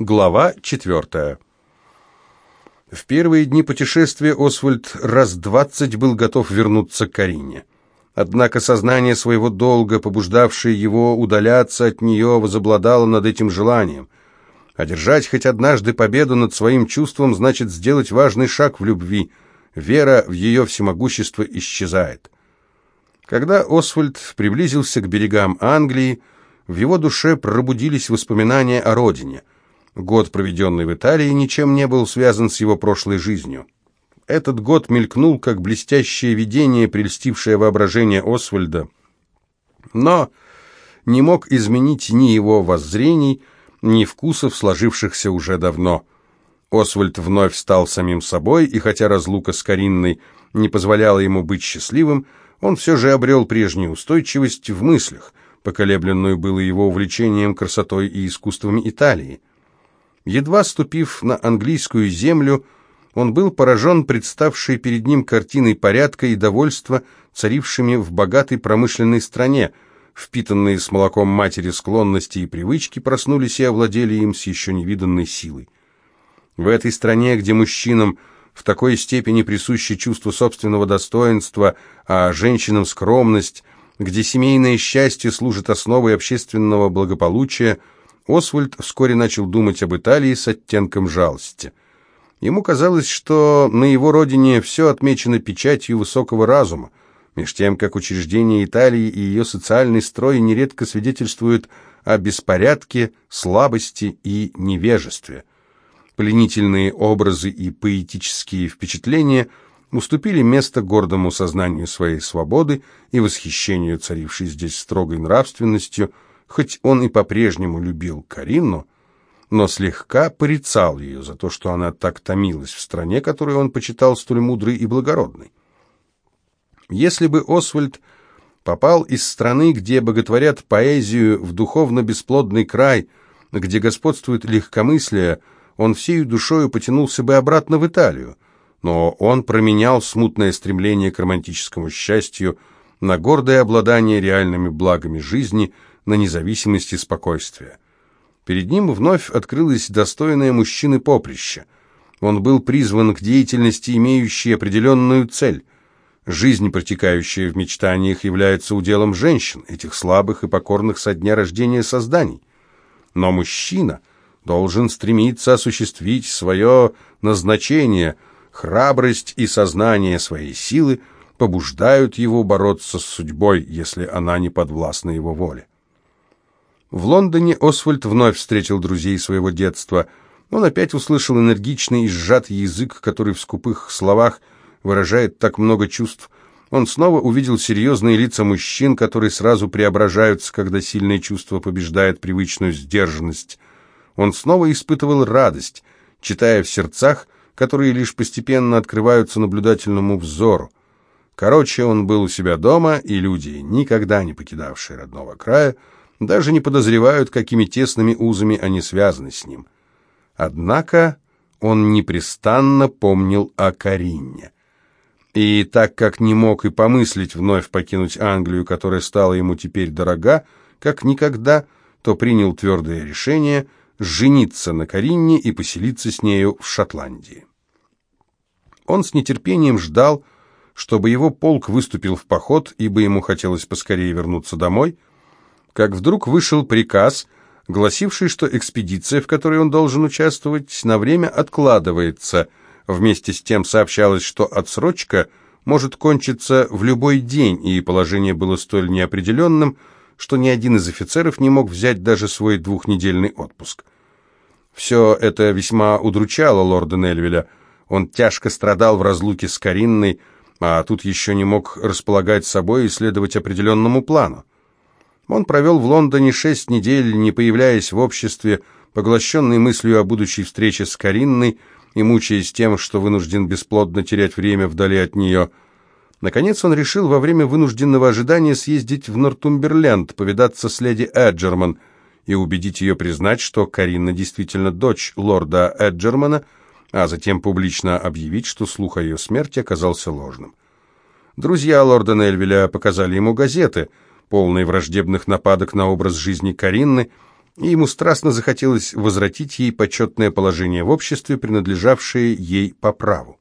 Глава четвертая. В первые дни путешествия Освальд раз двадцать был готов вернуться к Карине. Однако сознание своего долга, побуждавшее его удаляться от нее, возобладало над этим желанием. Одержать хоть однажды победу над своим чувством значит сделать важный шаг в любви. Вера в ее всемогущество исчезает. Когда Освальд приблизился к берегам Англии, в его душе пробудились воспоминания о родине – Год, проведенный в Италии, ничем не был связан с его прошлой жизнью. Этот год мелькнул, как блестящее видение, прельстившее воображение Освальда, но не мог изменить ни его воззрений, ни вкусов, сложившихся уже давно. Освальд вновь стал самим собой, и хотя разлука с Каринной не позволяла ему быть счастливым, он все же обрел прежнюю устойчивость в мыслях, поколебленную было его увлечением красотой и искусствами Италии. Едва ступив на английскую землю, он был поражен представшей перед ним картиной порядка и довольства, царившими в богатой промышленной стране. Впитанные с молоком матери склонности и привычки проснулись и овладели им с еще невиданной силой. В этой стране, где мужчинам в такой степени присуще чувство собственного достоинства, а женщинам скромность, где семейное счастье служит основой общественного благополучия – Освальд вскоре начал думать об Италии с оттенком жалости. Ему казалось, что на его родине все отмечено печатью высокого разума, меж тем, как учреждения Италии и ее социальный строй нередко свидетельствуют о беспорядке, слабости и невежестве. Пленительные образы и поэтические впечатления уступили место гордому сознанию своей свободы и восхищению царившей здесь строгой нравственностью – хоть он и по-прежнему любил Карину, но слегка порицал ее за то, что она так томилась в стране, которую он почитал столь мудрой и благородной. Если бы Освальд попал из страны, где боготворят поэзию, в духовно-бесплодный край, где господствует легкомыслие, он всею душою потянулся бы обратно в Италию, но он променял смутное стремление к романтическому счастью на гордое обладание реальными благами жизни – на независимость и спокойствие. Перед ним вновь открылось достойное мужчины поприще. Он был призван к деятельности, имеющей определенную цель. Жизнь, протекающая в мечтаниях, является уделом женщин, этих слабых и покорных со дня рождения созданий. Но мужчина должен стремиться осуществить свое назначение, храбрость и сознание своей силы побуждают его бороться с судьбой, если она не подвластна его воле. В Лондоне Освальд вновь встретил друзей своего детства. Он опять услышал энергичный и сжатый язык, который в скупых словах выражает так много чувств. Он снова увидел серьезные лица мужчин, которые сразу преображаются, когда сильное чувство побеждает привычную сдержанность. Он снова испытывал радость, читая в сердцах, которые лишь постепенно открываются наблюдательному взору. Короче, он был у себя дома, и люди, никогда не покидавшие родного края, даже не подозревают, какими тесными узами они связаны с ним. Однако он непрестанно помнил о Карине. И так как не мог и помыслить вновь покинуть Англию, которая стала ему теперь дорога, как никогда, то принял твердое решение жениться на Карине и поселиться с нею в Шотландии. Он с нетерпением ждал, чтобы его полк выступил в поход, ибо ему хотелось поскорее вернуться домой – как вдруг вышел приказ, гласивший, что экспедиция, в которой он должен участвовать, на время откладывается. Вместе с тем сообщалось, что отсрочка может кончиться в любой день, и положение было столь неопределенным, что ни один из офицеров не мог взять даже свой двухнедельный отпуск. Все это весьма удручало лорда Нельвеля. Он тяжко страдал в разлуке с Каринной, а тут еще не мог располагать собой и следовать определенному плану. Он провел в Лондоне шесть недель, не появляясь в обществе, поглощенный мыслью о будущей встрече с Каринной и мучаясь тем, что вынужден бесплодно терять время вдали от нее. Наконец он решил во время вынужденного ожидания съездить в Нортумберленд, повидаться с леди Эджерман и убедить ее признать, что Каринна действительно дочь лорда Эджермана, а затем публично объявить, что слух о ее смерти оказался ложным. Друзья лорда Нельвеля показали ему газеты – полный враждебных нападок на образ жизни Каринны, и ему страстно захотелось возвратить ей почетное положение в обществе, принадлежавшее ей по праву.